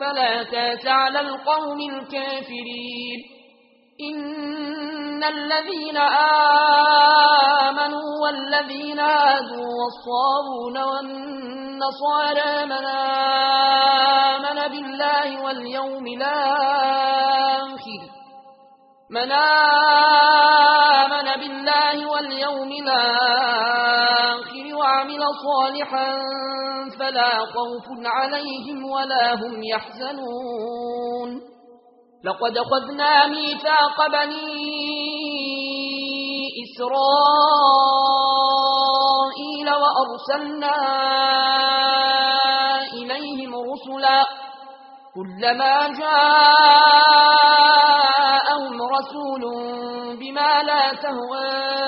فلا تاس على القوم الكافرين. إن الذين آمنوا والذين آدوا والصابون والنصارى من آمن بالله واليوم الآخر من آمن بالله واليوم الآخر صالحا فلا خوف عليهم ولا هم يحزنون. لقد خذنا ميثاق بني إسرائيل وأرسلنا إليهم رسلا. كلما جاءهم رسول بما لا تهوان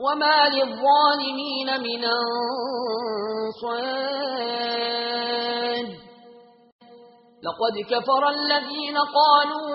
وما للظالمين من أنصاد لقد كفر الذين قالوا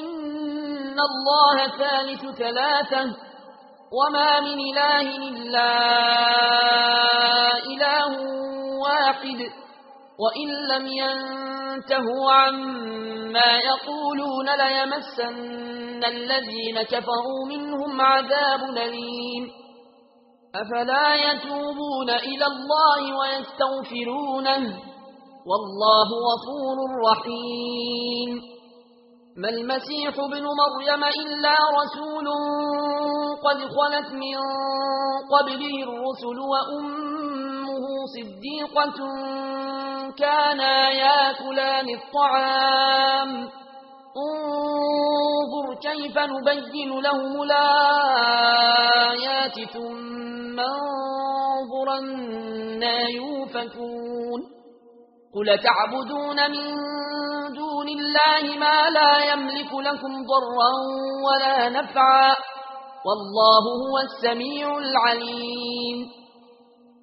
إن الله ثالث ثلاثة وما من إله إلا إله واحد. وإن لم ينفر تنتهوا عما يقولون ليمسن الذين كفروا منهم عذاب نليم أفلا يتوبون إلى الله ويستغفرونه والله غفور رحيم ما المسيح بن مريم إلا رسول قد خلت من قبله الرسل وأمه صديقة كانا يأكلان الطعام. انظر كيف نبين لهم الآيات ثم انظر أنا يوفكون. قل تعبدون من دون الله ما لا يملك لكم ضرا ولا نفعا. والله هو السميع العليم.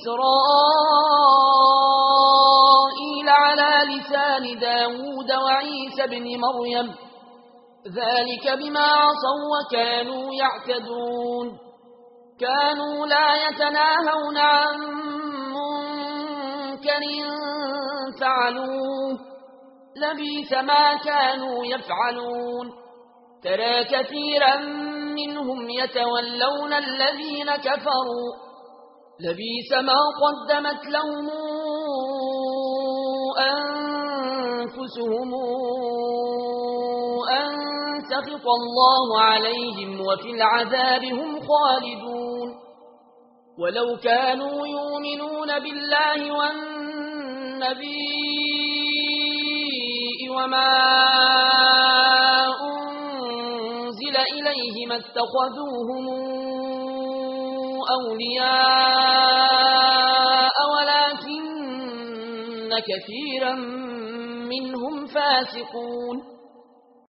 إسرائيل على لسان داود وعيسى بن مريم. ذلك بما عصوا وكانوا يعتدون. كانوا لا يتناهون عن منكر فعلوه. لبيث ما كانوا يفعلون. ترى كثيرا منهم يتولون الذين كفروا. لبيس ما قدمت لهم أنفسهم أن سخط الله عليهم وفي العذاب هم خالدون. ولو كانوا يؤمنون بالله والنبي وما أنزل إليهم اتخذوهم أولياء ولكن كثيرا منهم فاسقون